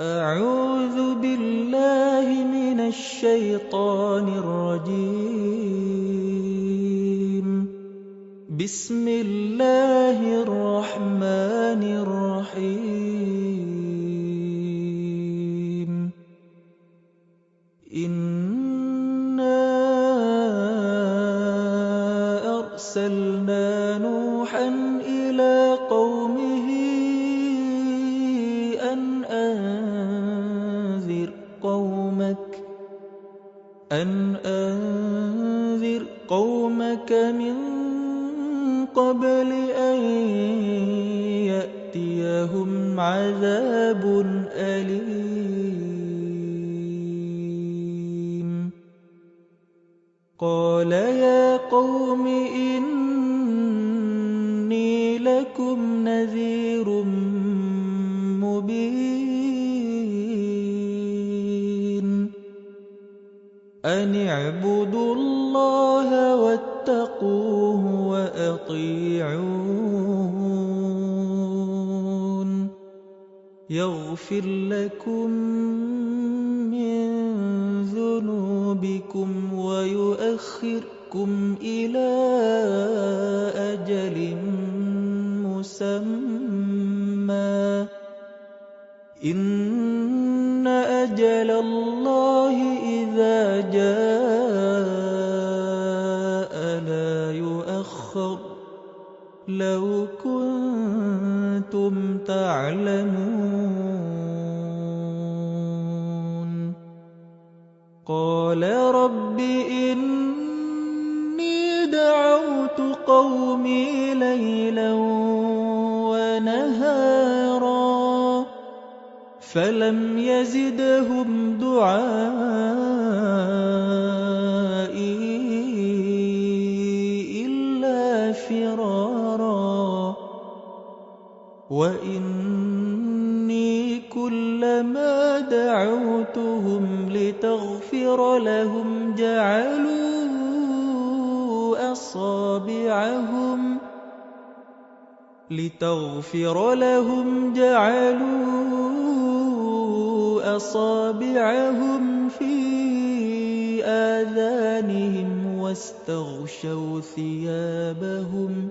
أعوذ بالله من الشيطان الرجيم. بسم الله الرحمن الرحيم. إنا أرسلنا أن أنذر قومك من قبل أن يأتيهم عذاب أليم. قال يا قوم إني لكم اعبدوا الله واتقوه وأطيعون. يغفر لكم من ذنوبكم ويؤخركم إلى لو كنتم تعلمون. قال رب إني دعوت قومي ليلا ونهارا فلم يزدهم دعائي وإني كلما دعوتهم لتغفر لهم جعلوا أصابعهم لتغفر لهم جعلوا أصابعهم في آذانهم واستغشوا ثيابهم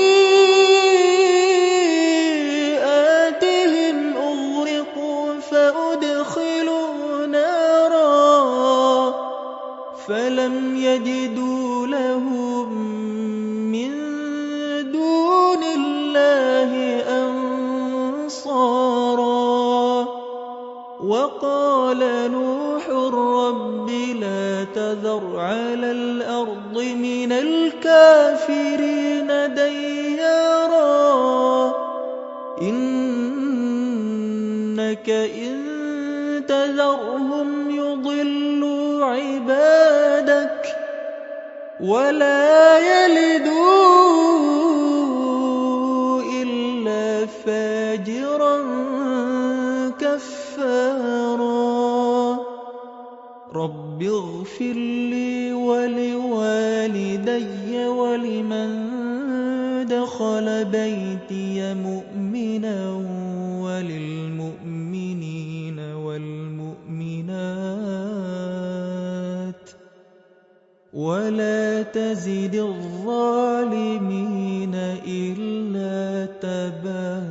فَلَمْ يَجِدُوا لَهُم مِّن دُونِ اللَّهِ أَنصَارًا وَقَالَ نُوحٌ رَبِّ لَا تَذَرْ عَلَى الْأَرْضِ مِنَ الْكَافِرِينَ دَيَّارًا إِنَّكَ إِن وَلَا يَلِدُوا إِلَّا فَاجِرًا كَفَّارًا. رَبِّ اغْفِرْ لِي وَلِوَالِدَيَّ وَلِمَن دَخَلَ بَيْتِيَ مُؤْمِنًا ولا تزد الظالمين إلا تباها